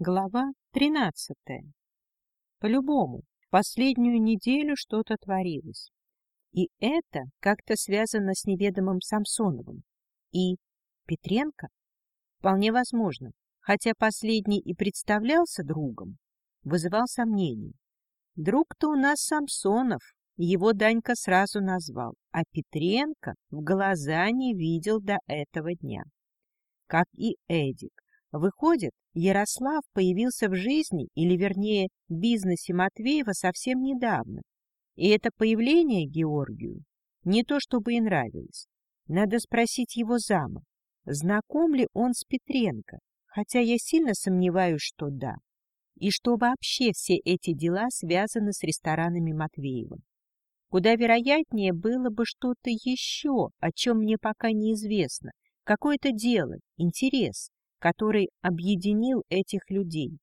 Глава тринадцатая. По-любому, последнюю неделю что-то творилось. И это как-то связано с неведомым Самсоновым. И Петренко? Вполне возможно, хотя последний и представлялся другом, вызывал сомнения. Друг-то у нас Самсонов, его Данька сразу назвал, а Петренко в глаза не видел до этого дня. Как и Эдик. Выходит, Ярослав появился в жизни, или вернее бизнесе Матвеева совсем недавно. И это появление Георгию не то чтобы и нравилось. Надо спросить его зама, знаком ли он с Петренко, хотя я сильно сомневаюсь, что да. И что вообще все эти дела связаны с ресторанами Матвеева. Куда вероятнее было бы что-то еще, о чем мне пока неизвестно, какое-то дело, интерес, который объединил этих людей.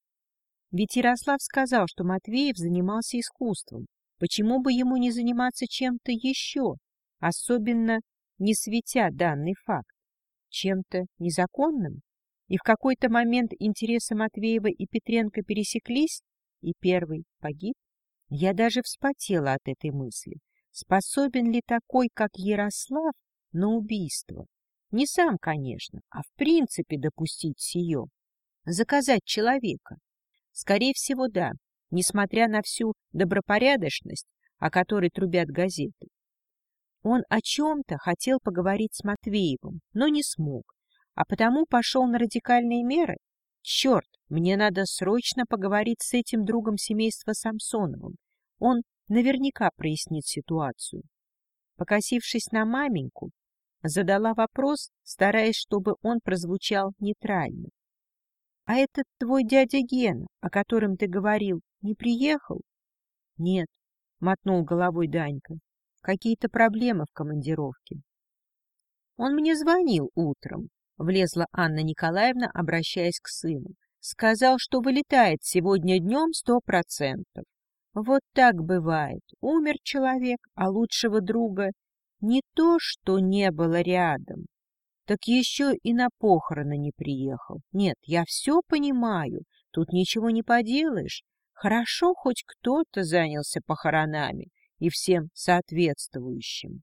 Ведь Ярослав сказал, что Матвеев занимался искусством. Почему бы ему не заниматься чем-то еще, особенно не светя данный факт, чем-то незаконным? И в какой-то момент интересы Матвеева и Петренко пересеклись, и первый погиб? Я даже вспотела от этой мысли. Способен ли такой, как Ярослав, на убийство? Не сам, конечно, а в принципе допустить сие. Заказать человека. Скорее всего, да, несмотря на всю добропорядочность, о которой трубят газеты. Он о чем-то хотел поговорить с Матвеевым, но не смог, а потому пошел на радикальные меры. Черт, мне надо срочно поговорить с этим другом семейства Самсоновым. Он наверняка прояснит ситуацию. Покосившись на маменьку, Задала вопрос, стараясь, чтобы он прозвучал нейтрально. — А этот твой дядя Гена, о котором ты говорил, не приехал? — Нет, — мотнул головой Данька. — Какие-то проблемы в командировке. — Он мне звонил утром, — влезла Анна Николаевна, обращаясь к сыну. Сказал, что вылетает сегодня днем сто процентов. Вот так бывает. Умер человек, а лучшего друга не то, что не было рядом, так еще и на похороны не приехал. Нет, я все понимаю, тут ничего не поделаешь. Хорошо, хоть кто-то занялся похоронами и всем соответствующим.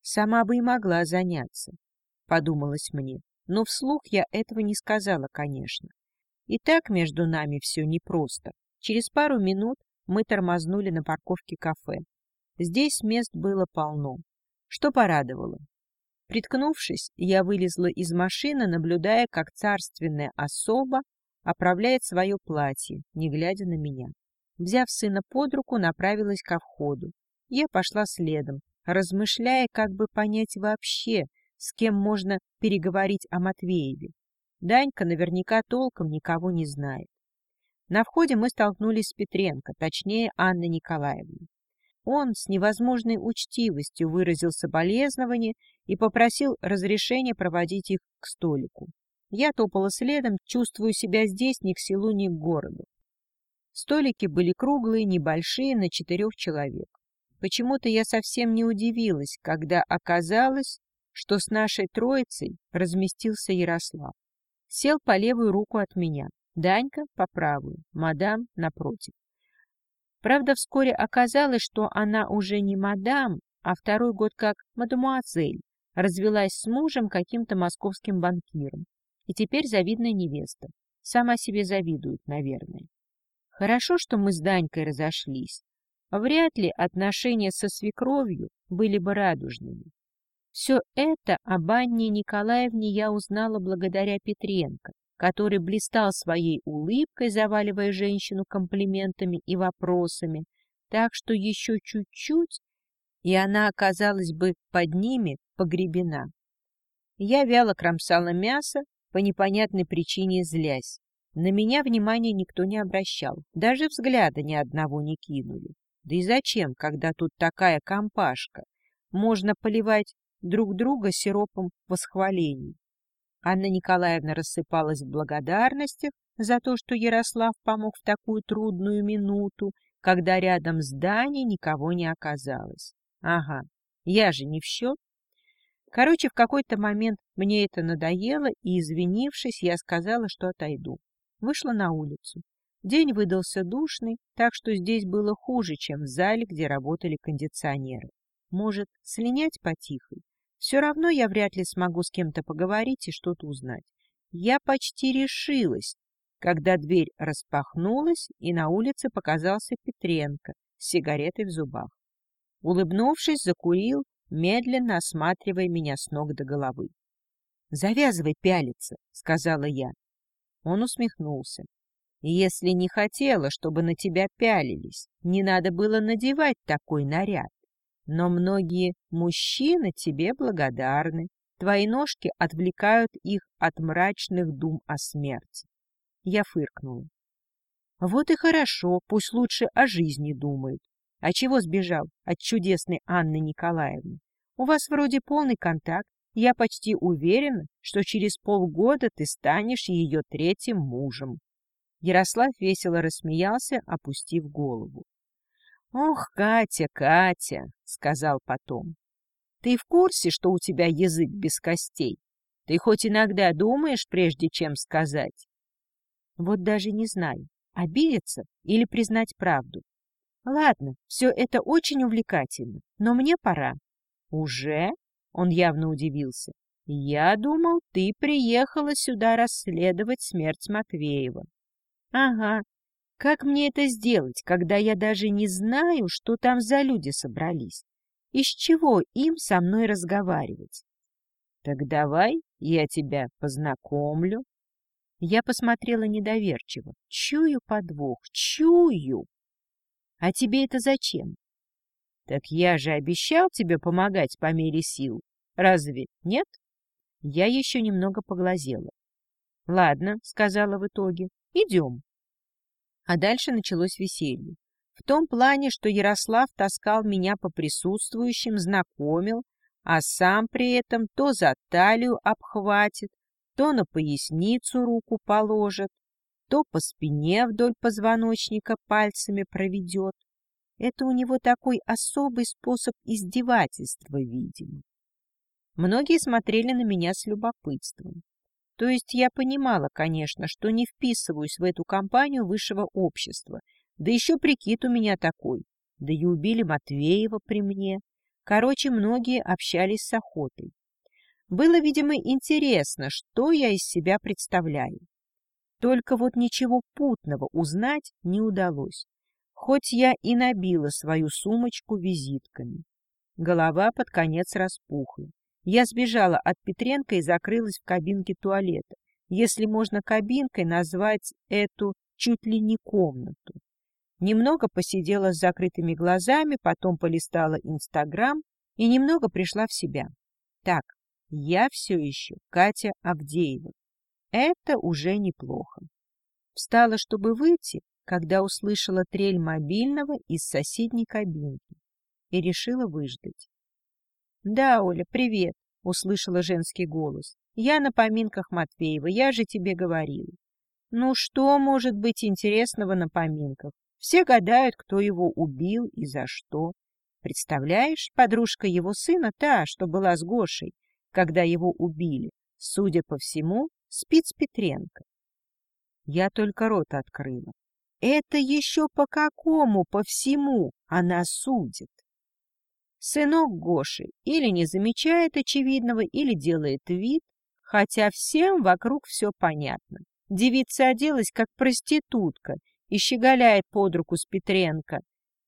Сама бы и могла заняться, подумалось мне, но вслух я этого не сказала, конечно. И так между нами все непросто. Через пару минут мы тормознули на парковке кафе. Здесь мест было полно, что порадовало. Приткнувшись, я вылезла из машины, наблюдая, как царственная особа оправляет свое платье, не глядя на меня. Взяв сына под руку, направилась ко входу. Я пошла следом, размышляя, как бы понять вообще, с кем можно переговорить о Матвееве. Данька наверняка толком никого не знает. На входе мы столкнулись с Петренко, точнее Анной Николаевной. Он с невозможной учтивостью выразил соболезнование и попросил разрешения проводить их к столику. Я топала следом, чувствую себя здесь ни к селу, ни к городу. Столики были круглые, небольшие, на четырех человек. Почему-то я совсем не удивилась, когда оказалось, что с нашей троицей разместился Ярослав. Сел по левую руку от меня, Данька по правую, мадам напротив. Правда, вскоре оказалось, что она уже не мадам, а второй год как мадемуазель, развелась с мужем каким-то московским банкиром. И теперь завидная невеста. Сама себе завидует, наверное. Хорошо, что мы с Данькой разошлись. Вряд ли отношения со свекровью были бы радужными. Все это об Анне Николаевне я узнала благодаря Петренко который блистал своей улыбкой, заваливая женщину комплиментами и вопросами, так что еще чуть-чуть, и она оказалась бы под ними погребена. Я вяло кромсала мясо, по непонятной причине злясь. На меня внимания никто не обращал, даже взгляда ни одного не кинули. Да и зачем, когда тут такая компашка? Можно поливать друг друга сиропом восхвалений. Анна Николаевна рассыпалась в благодарностях за то, что Ярослав помог в такую трудную минуту, когда рядом с Даней никого не оказалось. Ага, я же не в счет. Короче, в какой-то момент мне это надоело, и, извинившись, я сказала, что отойду. Вышла на улицу. День выдался душный, так что здесь было хуже, чем в зале, где работали кондиционеры. Может, слинять потихой? Все равно я вряд ли смогу с кем-то поговорить и что-то узнать. Я почти решилась, когда дверь распахнулась, и на улице показался Петренко с сигаретой в зубах. Улыбнувшись, закурил, медленно осматривая меня с ног до головы. — Завязывай пялиться, — сказала я. Он усмехнулся. — Если не хотела, чтобы на тебя пялились, не надо было надевать такой наряд. Но многие мужчины тебе благодарны. Твои ножки отвлекают их от мрачных дум о смерти. Я фыркнула. Вот и хорошо, пусть лучше о жизни думают. А чего сбежал от чудесной Анны Николаевны? У вас вроде полный контакт. Я почти уверена, что через полгода ты станешь ее третьим мужем. Ярослав весело рассмеялся, опустив голову. — Ох, Катя, Катя, — сказал потом, — ты в курсе, что у тебя язык без костей? Ты хоть иногда думаешь, прежде чем сказать? Вот даже не знаю, обидеться или признать правду. Ладно, все это очень увлекательно, но мне пора. Уже? Он явно удивился. Я думал, ты приехала сюда расследовать смерть Матвеева. Ага. Как мне это сделать, когда я даже не знаю, что там за люди собрались? Из чего им со мной разговаривать? Так давай я тебя познакомлю. Я посмотрела недоверчиво. Чую подвох, чую. А тебе это зачем? Так я же обещал тебе помогать по мере сил. Разве нет? Я еще немного поглазела. Ладно, сказала в итоге, идем. А дальше началось веселье. В том плане, что Ярослав таскал меня по присутствующим, знакомил, а сам при этом то за талию обхватит, то на поясницу руку положит, то по спине вдоль позвоночника пальцами проведет. Это у него такой особый способ издевательства, видимо. Многие смотрели на меня с любопытством. То есть я понимала, конечно, что не вписываюсь в эту компанию высшего общества, да еще прикид у меня такой, да и убили Матвеева при мне. Короче, многие общались с охотой. Было, видимо, интересно, что я из себя представляю. Только вот ничего путного узнать не удалось, хоть я и набила свою сумочку визитками. Голова под конец распухла. Я сбежала от Петренко и закрылась в кабинке туалета, если можно кабинкой назвать эту чуть ли не комнату. Немного посидела с закрытыми глазами, потом полистала Инстаграм и немного пришла в себя. Так, я все еще Катя Авдеева. Это уже неплохо. Встала, чтобы выйти, когда услышала трель мобильного из соседней кабинки и решила выждать. — Да, Оля, привет, — услышала женский голос. — Я на поминках Матвеева, я же тебе говорила. Ну что может быть интересного на поминках? Все гадают, кто его убил и за что. Представляешь, подружка его сына, та, что была с Гошей, когда его убили, судя по всему, спит с Петренко. Я только рот открыла. Это еще по какому, по всему она судит? Сынок Гоши или не замечает очевидного, или делает вид, хотя всем вокруг все понятно. Девица оделась как проститутка и щеголяет под руку с Петренко.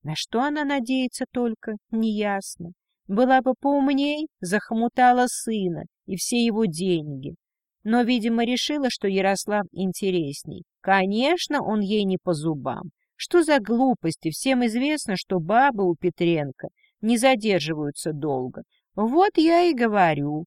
На что она надеется только, неясно. Была бы поумней, захомутала сына и все его деньги. Но, видимо, решила, что Ярослав интересней. Конечно, он ей не по зубам. Что за глупости? Всем известно, что бабы у Петренко не задерживаются долго. Вот я и говорю.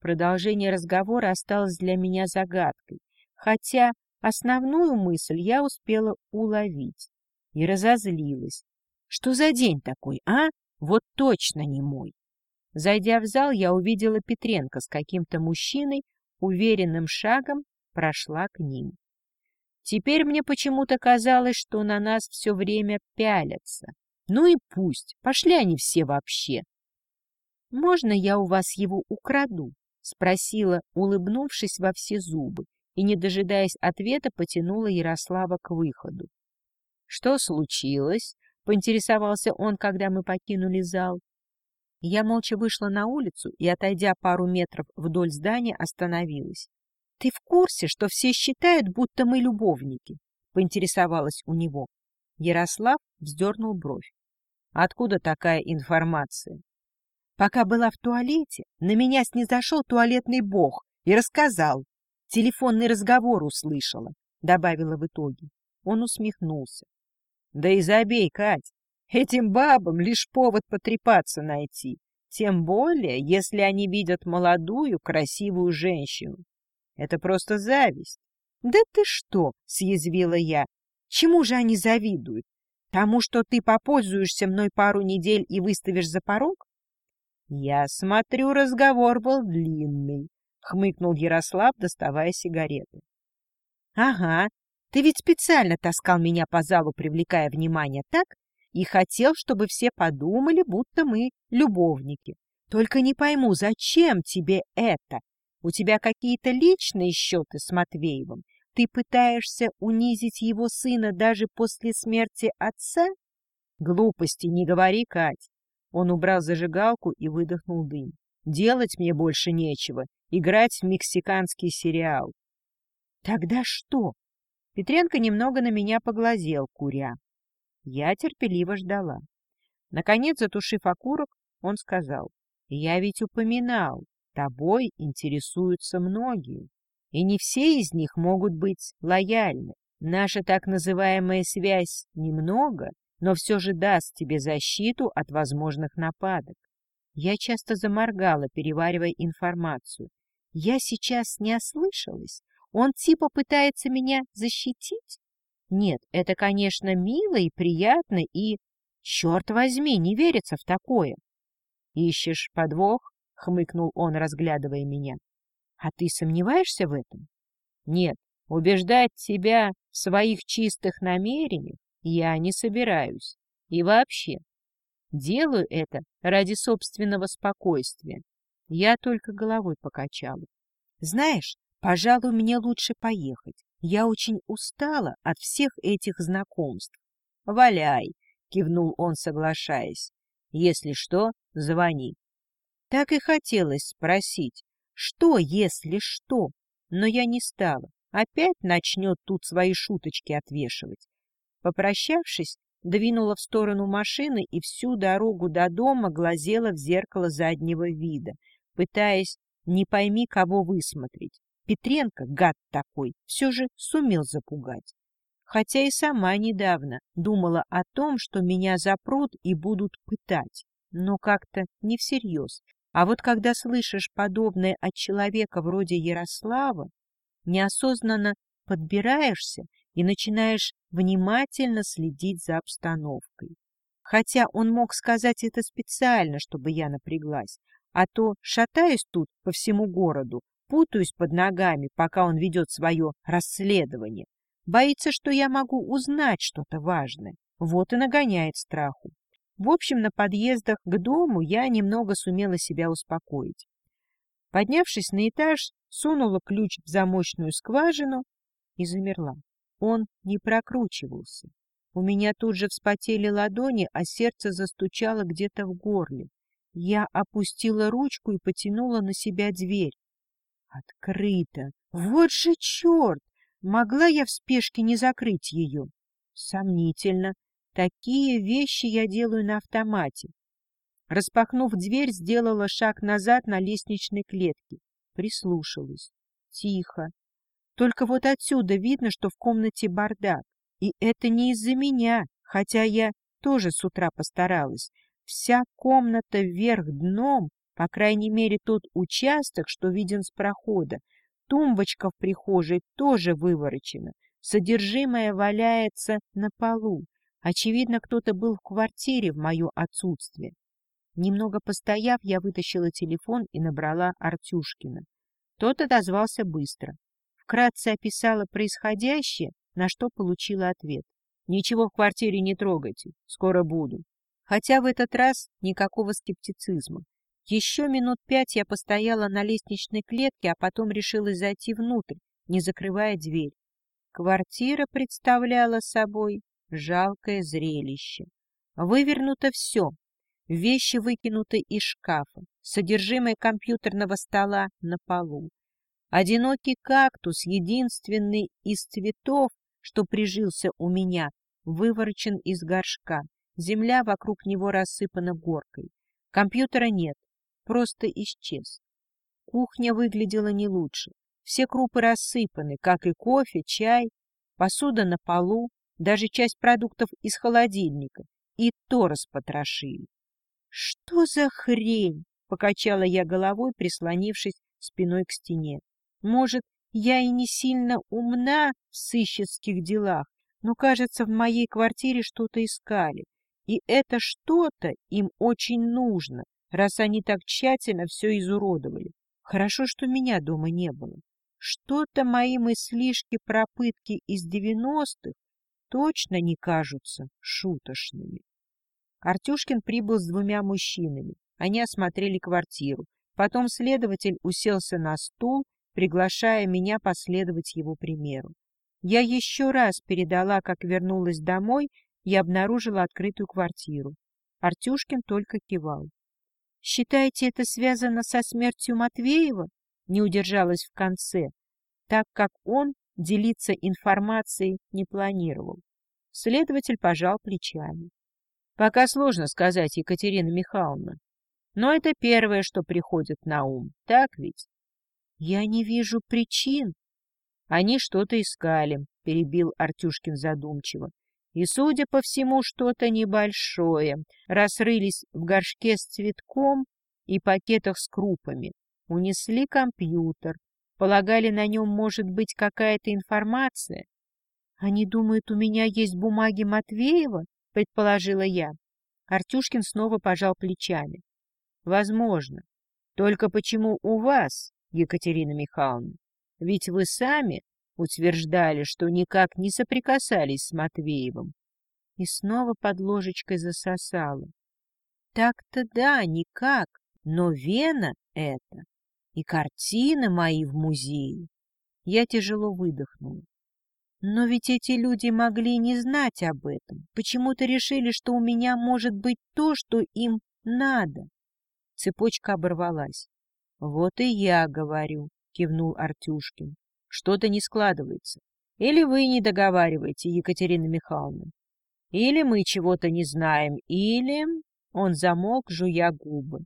Продолжение разговора осталось для меня загадкой, хотя основную мысль я успела уловить и разозлилась. Что за день такой, а? Вот точно не мой. Зайдя в зал, я увидела Петренко с каким-то мужчиной, уверенным шагом прошла к ним. Теперь мне почему-то казалось, что на нас все время пялятся. Ну и пусть, пошли они все вообще. — Можно я у вас его украду? — спросила, улыбнувшись во все зубы, и, не дожидаясь ответа, потянула Ярослава к выходу. — Что случилось? — поинтересовался он, когда мы покинули зал. Я молча вышла на улицу и, отойдя пару метров вдоль здания, остановилась. — Ты в курсе, что все считают, будто мы любовники? — поинтересовалась у него. Ярослав вздернул бровь. — Откуда такая информация? Пока была в туалете, на меня снизошел туалетный бог и рассказал. Телефонный разговор услышала, — добавила в итоге. Он усмехнулся. — Да и забей, Кать, этим бабам лишь повод потрепаться найти. Тем более, если они видят молодую, красивую женщину. Это просто зависть. — Да ты что? — съязвила я. — Чему же они завидуют? Тому, что ты попользуешься мной пару недель и выставишь за порог? — Я смотрю, разговор был длинный, — хмыкнул Ярослав, доставая сигареты. — Ага, ты ведь специально таскал меня по залу, привлекая внимание, так? И хотел, чтобы все подумали, будто мы любовники. Только не пойму, зачем тебе это? У тебя какие-то личные счеты с Матвеевым? Ты пытаешься унизить его сына даже после смерти отца? Глупости не говори, Кать. Он убрал зажигалку и выдохнул дым. Делать мне больше нечего. Играть в мексиканский сериал. Тогда что? Петренко немного на меня поглазел, куря. Я терпеливо ждала. Наконец, затушив окурок, он сказал. Я ведь упоминал, Тобой интересуются многие, и не все из них могут быть лояльны. Наша так называемая связь немного, но все же даст тебе защиту от возможных нападок. Я часто заморгала, переваривая информацию. Я сейчас не ослышалась? Он типа пытается меня защитить? Нет, это, конечно, мило и приятно, и... Черт возьми, не верится в такое. Ищешь подвох? — хмыкнул он, разглядывая меня. — А ты сомневаешься в этом? — Нет, убеждать тебя в своих чистых намерениях я не собираюсь. И вообще, делаю это ради собственного спокойствия. Я только головой покачала. Знаешь, пожалуй, мне лучше поехать. Я очень устала от всех этих знакомств. — Валяй, — кивнул он, соглашаясь. — Если что, звони. Так и хотелось спросить, что, если что, но я не стала. Опять начнет тут свои шуточки отвешивать. Попрощавшись, двинула в сторону машины и всю дорогу до дома глазела в зеркало заднего вида, пытаясь не пойми кого высмотреть. Петренко, гад такой, все же сумел запугать. Хотя и сама недавно думала о том, что меня запрут и будут пытать, но как-то не всерьез, а вот когда слышишь подобное от человека вроде Ярослава, неосознанно подбираешься и начинаешь внимательно следить за обстановкой. Хотя он мог сказать это специально, чтобы я напряглась, а то шатаюсь тут по всему городу, путаюсь под ногами, пока он ведет свое расследование. Боится, что я могу узнать что-то важное, вот и нагоняет страху. В общем, на подъездах к дому я немного сумела себя успокоить. Поднявшись на этаж, сунула ключ в замочную скважину и замерла. Он не прокручивался. У меня тут же вспотели ладони, а сердце застучало где-то в горле. Я опустила ручку и потянула на себя дверь. Открыто! Вот же черт! Могла я в спешке не закрыть ее? Сомнительно. Такие вещи я делаю на автомате. Распахнув дверь, сделала шаг назад на лестничной клетке. Прислушалась. Тихо. Только вот отсюда видно, что в комнате бардак. И это не из-за меня, хотя я тоже с утра постаралась. Вся комната вверх дном, по крайней мере тот участок, что виден с прохода. Тумбочка в прихожей тоже выворочена. Содержимое валяется на полу. Очевидно, кто-то был в квартире в мое отсутствие. Немного постояв, я вытащила телефон и набрала Артюшкина. Тот отозвался быстро. Вкратце описала происходящее, на что получила ответ. «Ничего в квартире не трогайте, скоро буду». Хотя в этот раз никакого скептицизма. Еще минут пять я постояла на лестничной клетке, а потом решила зайти внутрь, не закрывая дверь. Квартира представляла собой жалкое зрелище. Вывернуто все. Вещи выкинуты из шкафа, содержимое компьютерного стола на полу. Одинокий кактус, единственный из цветов, что прижился у меня, выворочен из горшка. Земля вокруг него рассыпана горкой. Компьютера нет, просто исчез. Кухня выглядела не лучше. Все крупы рассыпаны, как и кофе, чай, посуда на полу, даже часть продуктов из холодильника. И то распотрошили. «Что за хрень?» — покачала я головой, прислонившись спиной к стене. «Может, я и не сильно умна в сыщицких делах, но, кажется, в моей квартире что-то искали. И это что-то им очень нужно, раз они так тщательно все изуродовали. Хорошо, что меня дома не было. Что-то мои мыслишки про пытки из девяностых точно не кажутся шуточными. Артюшкин прибыл с двумя мужчинами. Они осмотрели квартиру. Потом следователь уселся на стул, приглашая меня последовать его примеру. Я еще раз передала, как вернулась домой, и обнаружила открытую квартиру. Артюшкин только кивал. — Считаете, это связано со смертью Матвеева? Не удержалась в конце, так как он делиться информацией не планировал. Следователь пожал плечами. Пока сложно сказать, Екатерина Михайловна. Но это первое, что приходит на ум. Так ведь? Я не вижу причин. Они что-то искали, перебил Артюшкин задумчиво. И, судя по всему, что-то небольшое. Расрылись в горшке с цветком и пакетах с крупами. Унесли компьютер. Полагали, на нем может быть какая-то информация. Они думают, у меня есть бумаги Матвеева? — предположила я. Артюшкин снова пожал плечами. — Возможно. Только почему у вас, Екатерина Михайловна? Ведь вы сами утверждали, что никак не соприкасались с Матвеевым. И снова под ложечкой засосала. Так-то да, никак, но Вена это и картины мои в музее. Я тяжело выдохнула. Но ведь эти люди могли не знать об этом. Почему-то решили, что у меня может быть то, что им надо. Цепочка оборвалась. — Вот и я говорю, — кивнул Артюшкин. — Что-то не складывается. Или вы не договариваете, Екатерина Михайловна. Или мы чего-то не знаем, или... Он замолк, жуя губы.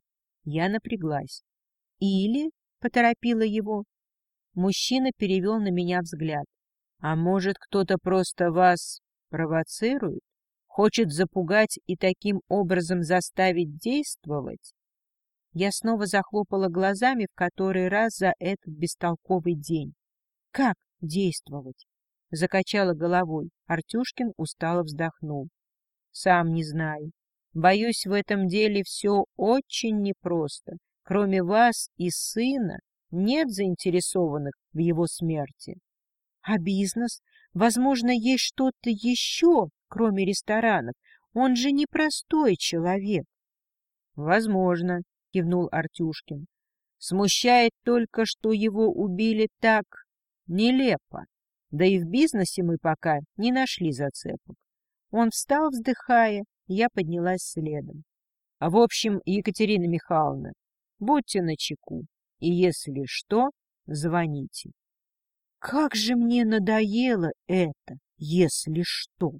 Я напряглась. Или... — поторопила его. Мужчина перевел на меня взгляд. А может, кто-то просто вас провоцирует? Хочет запугать и таким образом заставить действовать? Я снова захлопала глазами в который раз за этот бестолковый день. Как действовать? Закачала головой. Артюшкин устало вздохнул. Сам не знаю. Боюсь, в этом деле все очень непросто. Кроме вас и сына нет заинтересованных в его смерти. А бизнес? Возможно, есть что-то еще, кроме ресторанов. Он же не простой человек. — Возможно, — кивнул Артюшкин. — Смущает только, что его убили так нелепо. Да и в бизнесе мы пока не нашли зацепок. Он встал, вздыхая, я поднялась следом. А в общем, Екатерина Михайловна, будьте начеку, и если что, звоните. Как же мне надоело это, если что!